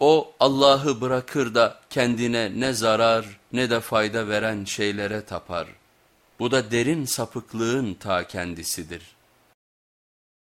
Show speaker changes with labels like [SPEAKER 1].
[SPEAKER 1] O Allah'ı bırakır da kendine ne zarar ne de fayda veren şeylere tapar. Bu da derin sapıklığın ta kendisidir.''